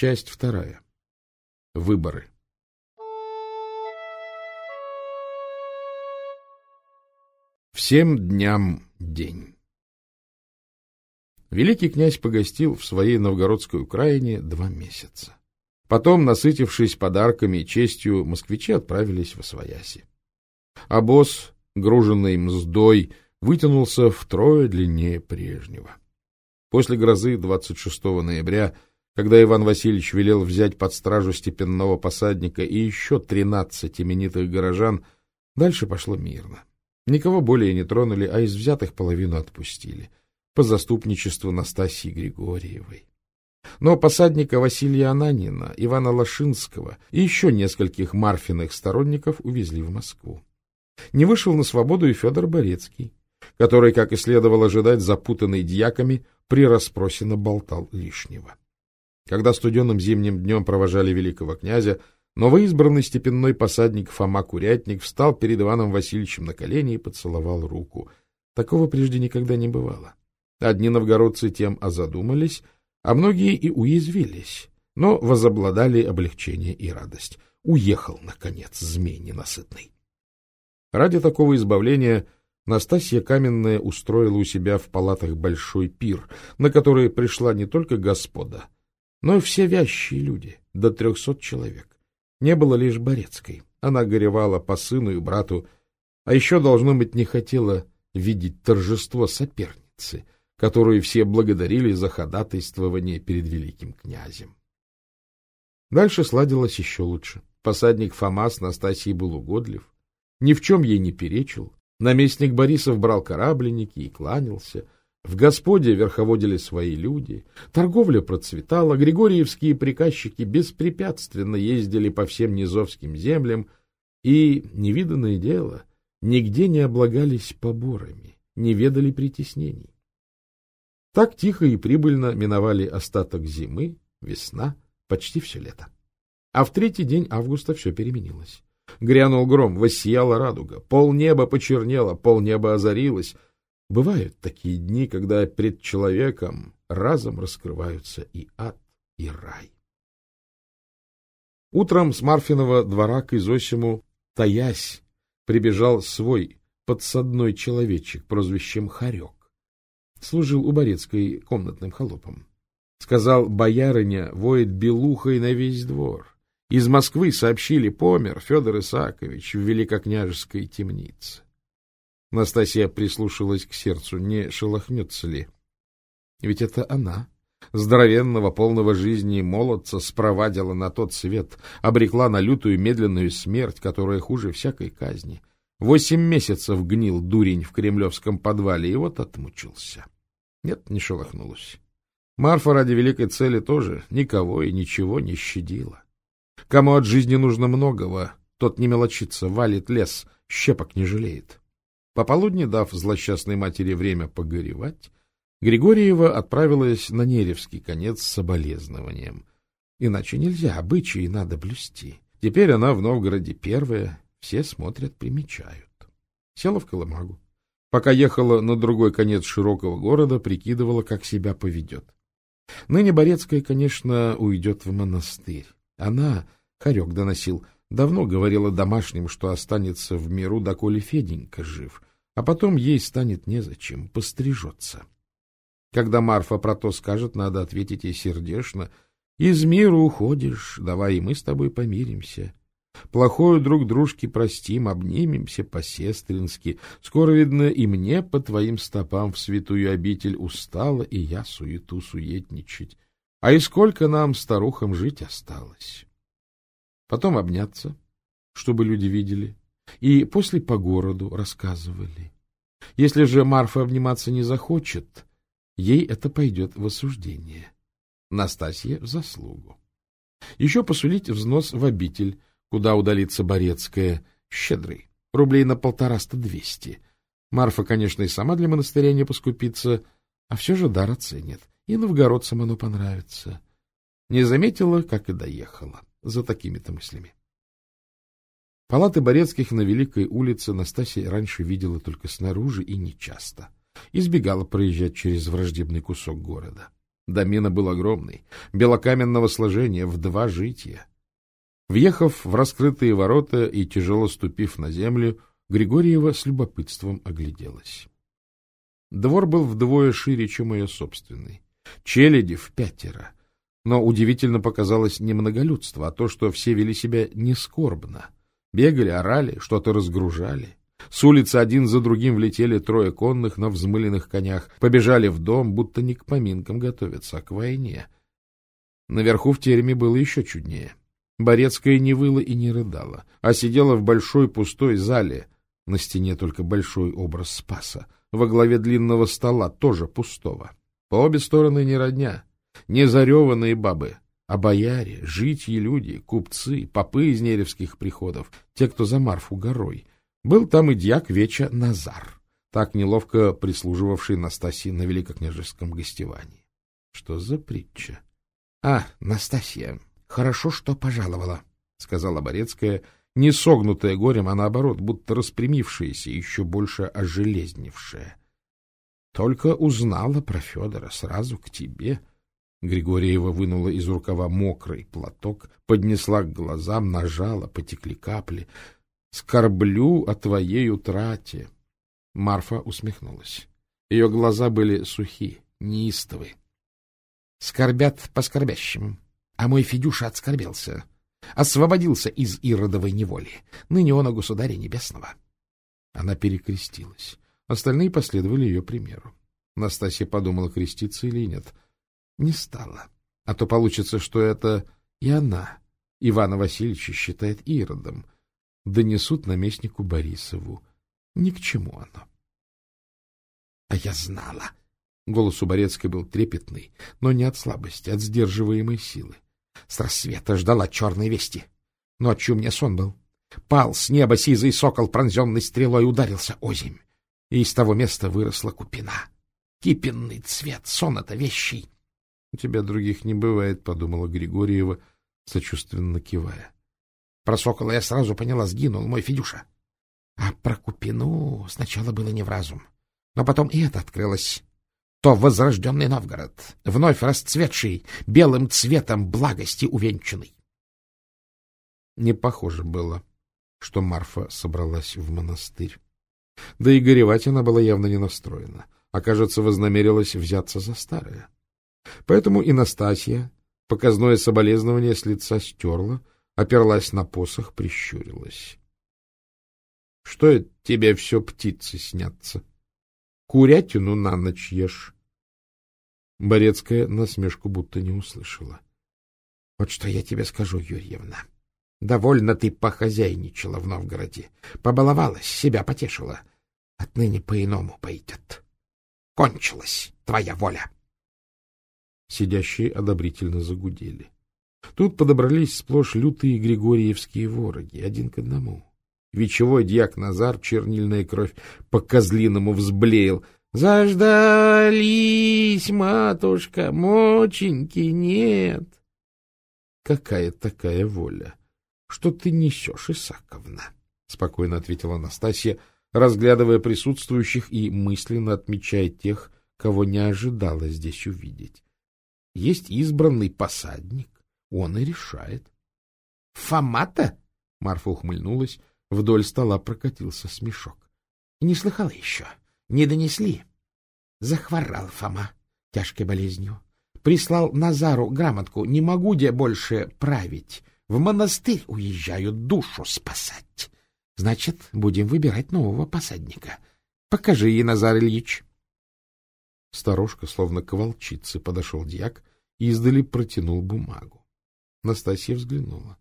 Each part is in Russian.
Часть вторая. Выборы. Всем дням день. Великий князь погостил в своей новгородской Украине два месяца. Потом, насытившись подарками и честью, москвичи отправились в Освояси. Босс, груженный мздой, вытянулся втрое длиннее прежнего. После грозы 26 ноября, когда Иван Васильевич велел взять под стражу степенного посадника и еще тринадцать именитых горожан, дальше пошло мирно. Никого более не тронули, а из взятых половину отпустили. По заступничеству Настасьи Григорьевой. Но посадника Василия Ананина, Ивана Лошинского и еще нескольких Марфиных сторонников увезли в Москву. Не вышел на свободу и Федор Борецкий, который, как и следовало ожидать, запутанный дьяками, при расспросе наболтал лишнего. Когда студенным зимним днем провожали великого князя, новоизбранный степенной посадник Фома Курятник встал перед Иваном Васильевичем на колени и поцеловал руку. Такого прежде никогда не бывало. Одни новгородцы тем озадумались, а многие и уязвились, но возобладали облегчение и радость. Уехал, наконец, змей ненасытный. Ради такого избавления Настасья Каменная устроила у себя в палатах большой пир, на который пришла не только господа, но и все вящие люди, до трехсот человек. Не было лишь Борецкой. Она горевала по сыну и брату, а еще, должно быть, не хотела видеть торжество соперницы, которую все благодарили за ходатайствование перед великим князем. Дальше сладилось еще лучше. Посадник Фома с Настасьей был угодлив, ни в чем ей не перечил. Наместник Борисов брал корабленники и кланялся. В Господе верховодили свои люди. Торговля процветала. Григорьевские приказчики беспрепятственно ездили по всем низовским землям. И, невиданное дело, нигде не облагались поборами, не ведали притеснений. Так тихо и прибыльно миновали остаток зимы, весна, почти все лето. А в третий день августа все переменилось. Грянул гром, воссияла радуга, полнеба почернело, полнеба озарилось. Бывают такие дни, когда пред человеком разом раскрываются и ад, и рай. Утром с Марфиного двора к Изосиму, таясь, прибежал свой подсадной человечек прозвищем Харек. Служил у Борецкой комнатным холопом. Сказал, боярыня воет белухой на весь двор. Из Москвы сообщили, помер Федор Исаакович в великокняжеской темнице. Настасья прислушалась к сердцу, не шелохнется ли. Ведь это она, здоровенного, полного жизни молодца, спровадила на тот свет, обрекла на лютую медленную смерть, которая хуже всякой казни. Восемь месяцев гнил дурень в кремлевском подвале, и вот отмучился. Нет, не шелохнулась. Марфа ради великой цели тоже никого и ничего не щадила. Кому от жизни нужно многого, тот не мелочится, валит лес, щепок не жалеет. Пополудни, дав злосчастной матери время погоревать, Григорьева отправилась на Неревский конец с соболезнованием. Иначе нельзя, обычаи надо блюсти. Теперь она в Новгороде первая, все смотрят, примечают. Села в Колымагу. Пока ехала на другой конец широкого города, прикидывала, как себя поведет. Ныне Борецкая, конечно, уйдет в монастырь. Она, Харек доносил, давно говорила домашним, что останется в миру, доколе Феденька жив, а потом ей станет незачем, пострижется. Когда Марфа про то скажет, надо ответить ей сердечно. Из мира уходишь, давай и мы с тобой помиримся. Плохое друг дружке простим, обнимемся по-сестрински. Скоро, видно, и мне по твоим стопам в святую обитель устала, и я суету суетничать. А и сколько нам, старухам, жить осталось? Потом обняться, чтобы люди видели, и после по городу рассказывали. Если же Марфа обниматься не захочет, ей это пойдет в осуждение. Настасье в заслугу. Еще посулить взнос в обитель, куда удалится Борецкая, щедрый, рублей на полтораста двести. Марфа, конечно, и сама для монастыря не поскупится, а все же дар оценит и новгородцам оно понравится. Не заметила, как и доехала, за такими-то мыслями. Палаты Борецких на Великой улице Настасья раньше видела только снаружи и нечасто. Избегала проезжать через враждебный кусок города. Домина был огромный, белокаменного сложения, в два жития. Въехав в раскрытые ворота и тяжело ступив на землю, Григорьева с любопытством огляделась. Двор был вдвое шире, чем ее собственный. Челяди в пятеро. Но удивительно показалось не многолюдство, а то, что все вели себя не скорбно. Бегали, орали, что-то разгружали. С улицы один за другим влетели трое конных на взмыленных конях, побежали в дом, будто не к поминкам готовятся, а к войне. Наверху в тереме было еще чуднее. Борецкая не выла и не рыдала, а сидела в большой пустой зале. На стене только большой образ Спаса. Во главе длинного стола, тоже пустого. По обе стороны не родня, не зареванные бабы, а бояре, житьи люди, купцы, попы из неревских приходов, те, кто за Марфу горой. Был там и дьяк Веча Назар, так неловко прислуживавший Настасье на великокняжеском гостевании. Что за притча? — А, Настасья, хорошо, что пожаловала, — сказала Борецкая, не согнутая горем, а наоборот, будто распрямившаяся, еще больше ожелезневшая. — Только узнала про Федора сразу к тебе. Григорьева вынула из рукава мокрый платок, поднесла к глазам, нажала, потекли капли — Скорблю о твоей утрате. Марфа усмехнулась. Ее глаза были сухи, неистовы. Скорбят по скорбящим, а мой Федюша отскорбелся, освободился из иродовой неволи. Ныне он о государе небесного. Она перекрестилась. Остальные последовали ее примеру. Настасья подумала, креститься или нет. Не стала. А то получится, что это и она, Ивана Васильевича, считает иродом — донесут наместнику Борисову. Ни к чему оно. — А я знала. Голос у Борецкой был трепетный, но не от слабости, от сдерживаемой силы. С рассвета ждала черной вести. Ночью мне сон был. Пал с неба сизый сокол, пронзенный стрелой, ударился озимь. И из того места выросла купина. Кипенный цвет, сон это вещий. — У тебя других не бывает, — подумала Григорьева, сочувственно кивая. Про сокола я сразу поняла, сгинул мой Федюша. А про Купину сначала было не в разум. Но потом и это открылось. То возрожденный Новгород, вновь расцветший, белым цветом благости увенчанный. Не похоже было, что Марфа собралась в монастырь. Да и горевать она была явно не настроена, а, кажется, вознамерилась взяться за старое. Поэтому и Настасья показное соболезнование с лица стерла, оперлась на посох, прищурилась. — Что это тебе все птицы снятся? Курятину на ночь ешь. Борецкая насмешку будто не услышала. — Вот что я тебе скажу, Юрьевна. Довольно ты похозяйничала в Новгороде, побаловалась, себя потешила. Отныне по-иному пойдет. Кончилась твоя воля. Сидящие одобрительно загудели. — Тут подобрались сплошь лютые григорьевские вороги, один к одному. Вечевой дьяк Назар, чернильная кровь, по-козлиному взблеял. «Заждались, матушка, моченьки нет!» «Какая такая воля? Что ты несешь, Исаковна?» — спокойно ответила Анастасия, разглядывая присутствующих и мысленно отмечая тех, кого не ожидала здесь увидеть. Есть избранный посадник, он и решает. — Фома-то? — Марфа ухмыльнулась, вдоль стола прокатился смешок. — Не слыхала еще, не донесли. Захворал Фома тяжкой болезнью. Прислал Назару грамотку, не могу где больше править. В монастырь уезжаю душу спасать. Значит, будем выбирать нового посадника. Покажи ей, Назар Ильич. Старушка, словно к волчице, подошел дьяк и издали протянул бумагу. Настасья взглянула.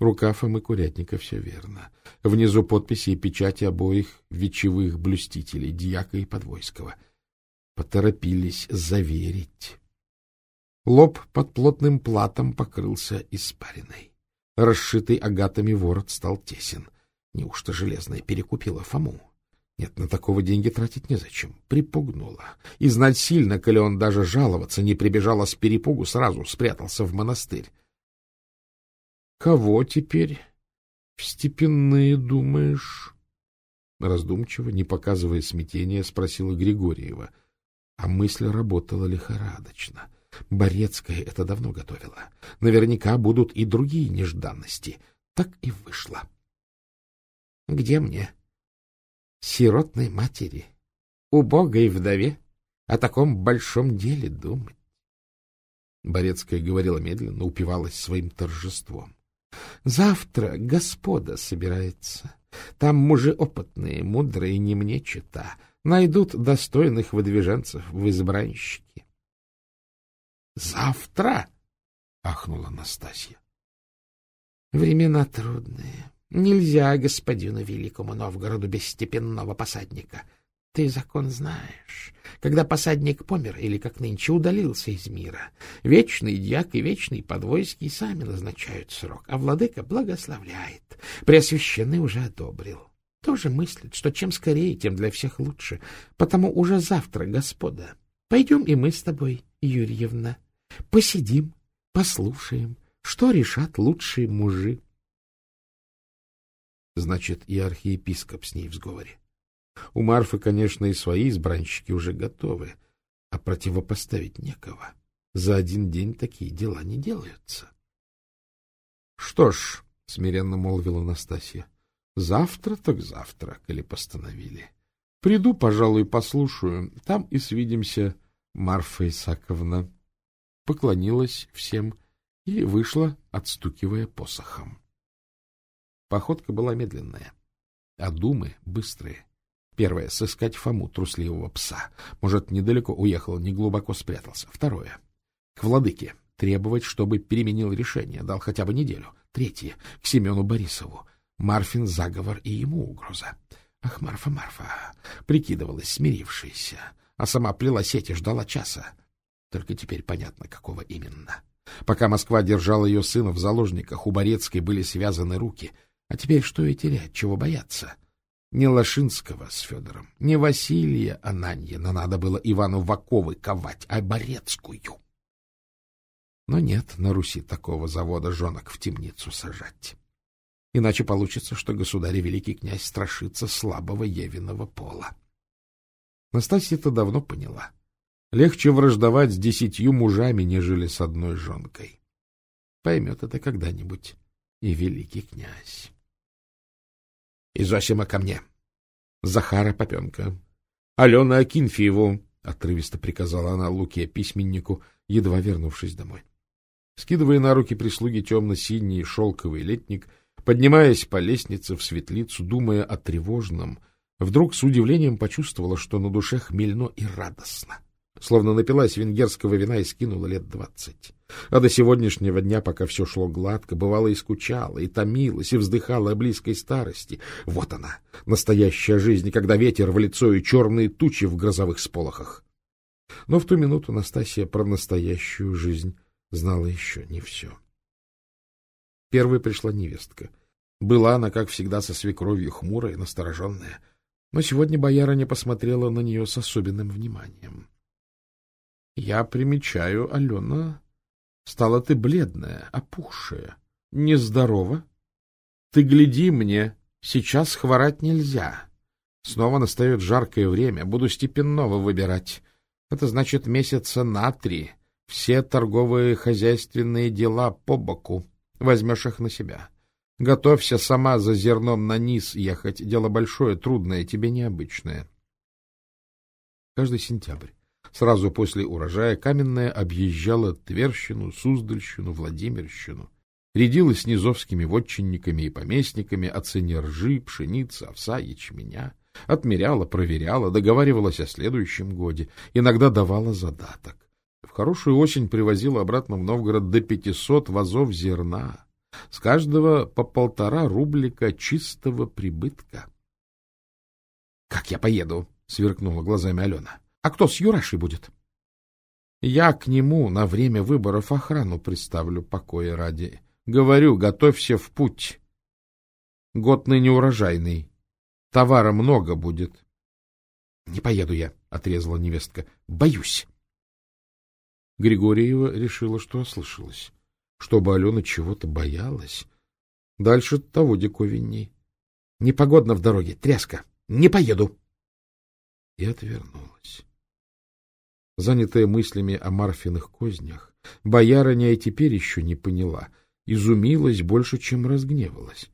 Рука Фомы Курятника все верно. Внизу подписи и печати обоих вечевых блюстителей, Дьяка и Подвойского. Поторопились заверить. Лоб под плотным платом покрылся испариной. Расшитый агатами ворот стал тесен. Неужто железная перекупила Фому? Нет, на такого деньги тратить незачем. Припугнула. И знать сильно, коли он даже жаловаться не прибежал, а с перепугу сразу спрятался в монастырь. Кого теперь в степенные думаешь? Раздумчиво, не показывая смятения, спросила Григорьева. А мысль работала лихорадочно. Борецкая это давно готовила. Наверняка будут и другие нежданности. Так и вышло. — Где мне? — Сиротной матери, убогой вдове, о таком большом деле думать. Борецкая говорила медленно, упивалась своим торжеством. — Завтра господа собирается. Там мужи опытные, мудрые, не мне чита. Найдут достойных выдвиженцев в избранщике. — Завтра? — ахнула Настасья. — Времена трудные. Нельзя господину великому Новгороду без степенного посадника. Ты закон знаешь. Когда посадник помер или, как нынче, удалился из мира, вечный дьяк и вечный подвойский сами назначают срок, а владыка благословляет. Преосвященный уже одобрил. Тоже мыслит, что чем скорее, тем для всех лучше. Потому уже завтра, господа, пойдем и мы с тобой, Юрьевна, посидим, послушаем, что решат лучшие мужи. Значит, и архиепископ с ней в сговоре. У Марфы, конечно, и свои избранщики уже готовы, а противопоставить некого. За один день такие дела не делаются. — Что ж, — смиренно молвила Настасья, — завтра так завтра, коли постановили. Приду, пожалуй, послушаю, там и свидимся, Марфа Исаковна. Поклонилась всем и вышла, отстукивая посохом. Походка была медленная, а думы быстрые. Первое — сыскать Фому, трусливого пса. Может, недалеко уехал, не глубоко спрятался. Второе — к владыке. Требовать, чтобы переменил решение, дал хотя бы неделю. Третье — к Семену Борисову. Марфин заговор и ему угроза. Ах, Марфа, Марфа, прикидывалась, смирившаяся, а сама плела сети, ждала часа. Только теперь понятно, какого именно. Пока Москва держала ее сына в заложниках, у Борецкой были связаны руки. А теперь что и терять, чего бояться? Не Лошинского с Федором, не Василия Ананьина надо было Ивану Ваковой ковать, а Борецкую. Но нет на Руси такого завода жонок в темницу сажать. Иначе получится, что государь и великий князь страшится слабого Евиного пола. Настасья-то давно поняла. Легче враждовать с десятью мужами, нежели с одной жонкой. Поймет это когда-нибудь и великий князь. — Изосима ко мне. Захара Попенка. Алена Акинфееву, — отрывисто приказала она Луке, письменнику, едва вернувшись домой. Скидывая на руки прислуги темно-синий шелковый летник, поднимаясь по лестнице в светлицу, думая о тревожном, вдруг с удивлением почувствовала, что на душе хмельно и радостно словно напилась венгерского вина и скинула лет двадцать. А до сегодняшнего дня, пока все шло гладко, бывало и скучала, и томилась, и вздыхала о близкой старости. Вот она, настоящая жизнь, когда ветер в лицо и черные тучи в грозовых сполохах. Но в ту минуту Настасья про настоящую жизнь знала еще не все. Первой пришла невестка. Была она, как всегда, со свекровью хмурая, настороженная, но сегодня боярыня посмотрела на нее с особенным вниманием. — Я примечаю, Алена, стала ты бледная, опухшая, нездорова. Ты гляди мне, сейчас хворать нельзя. Снова настает жаркое время, буду степенного выбирать. Это значит месяца на три. Все торговые хозяйственные дела по боку. Возьмешь их на себя. Готовься сама за зерном на низ ехать. Дело большое, трудное, тебе необычное. Каждый сентябрь Сразу после урожая Каменная объезжала Тверщину, Суздальщину, Владимирщину. Рядилась низовскими вотчинниками и поместниками о цене ржи, пшеницы, овса, ячменя. Отмеряла, проверяла, договаривалась о следующем годе, иногда давала задаток. В хорошую осень привозила обратно в Новгород до пятисот вазов зерна, с каждого по полтора рублика чистого прибытка. — Как я поеду? — сверкнула глазами Алена. А кто с Юрашей будет? Я к нему на время выборов охрану представлю покоя ради. Говорю, готовься в путь. Год ныне урожайный. Товара много будет. — Не поеду я, — отрезала невестка. — Боюсь. Григорьева решила, что ослышалась. Чтобы Алена чего-то боялась. Дальше того диковинней. — Непогодно в дороге, тряска. Не поеду. И отвернулась. Занятая мыслями о Марфиных кознях, боярыня и теперь еще не поняла, изумилась больше, чем разгневалась.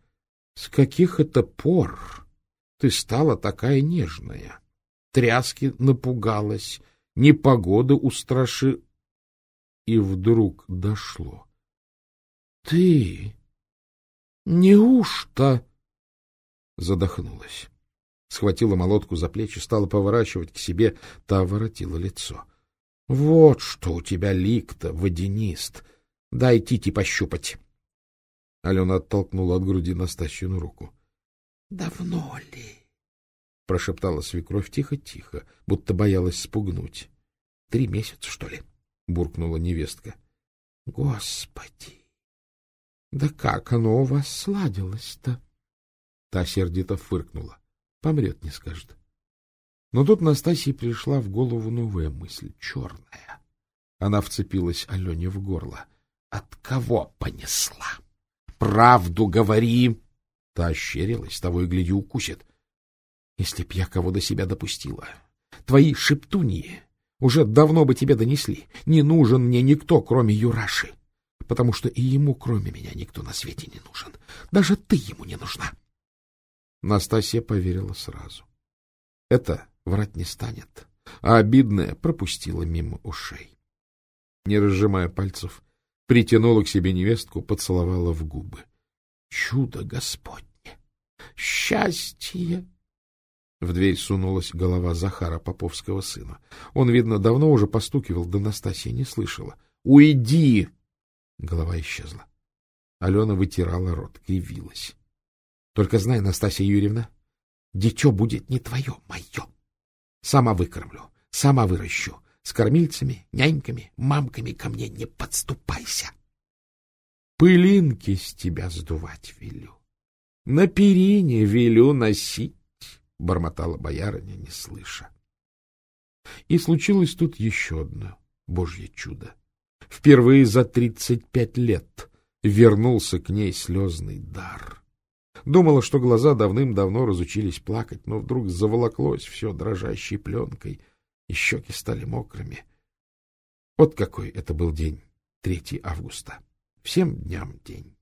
С каких это пор ты стала такая нежная? Тряски напугалась, непогода устраши... И вдруг дошло. — Ты... Неужто... Задохнулась. Схватила молотку за плечи, стала поворачивать к себе, та воротила лицо. — Вот что у тебя лик-то, водянист! Дай Тити пощупать! Алена оттолкнула от груди Настасьину руку. — Давно ли? — прошептала свекровь тихо-тихо, будто боялась спугнуть. — Три месяца, что ли? — буркнула невестка. — Господи! Да как оно у вас сладилось-то? Та сердито фыркнула. Помрет, не скажет. Но тут Настасье пришла в голову новая мысль, черная. Она вцепилась Алене в горло. — От кого понесла? — Правду говори. Та ощерилась, того и гляди укусит. Если б я кого до себя допустила. Твои шептуньи уже давно бы тебе донесли. Не нужен мне никто, кроме Юраши. Потому что и ему, кроме меня, никто на свете не нужен. Даже ты ему не нужна. Настасья поверила сразу. Это врать не станет, а обидное пропустила мимо ушей. Не разжимая пальцев, притянула к себе невестку, поцеловала в губы. Чудо Господне! Счастье! В дверь сунулась голова Захара, поповского сына. Он, видно, давно уже постукивал, да Настасья не слышала. «Уйди!» Голова исчезла. Алена вытирала рот, кривилась. — Только знай, Настасья Юрьевна, дитё будет не твое, мое. Сама выкормлю, сама выращу, с кормильцами, няньками, мамками ко мне не подступайся. Пылинки с тебя сдувать велю. На перине велю носить, — бормотала боярыня, не слыша. И случилось тут еще одно божье чудо. Впервые за тридцать пять лет вернулся к ней слезный дар. Думала, что глаза давным-давно разучились плакать, но вдруг заволоклось все дрожащей пленкой, и щеки стали мокрыми. Вот какой это был день, 3 августа. Всем дням день.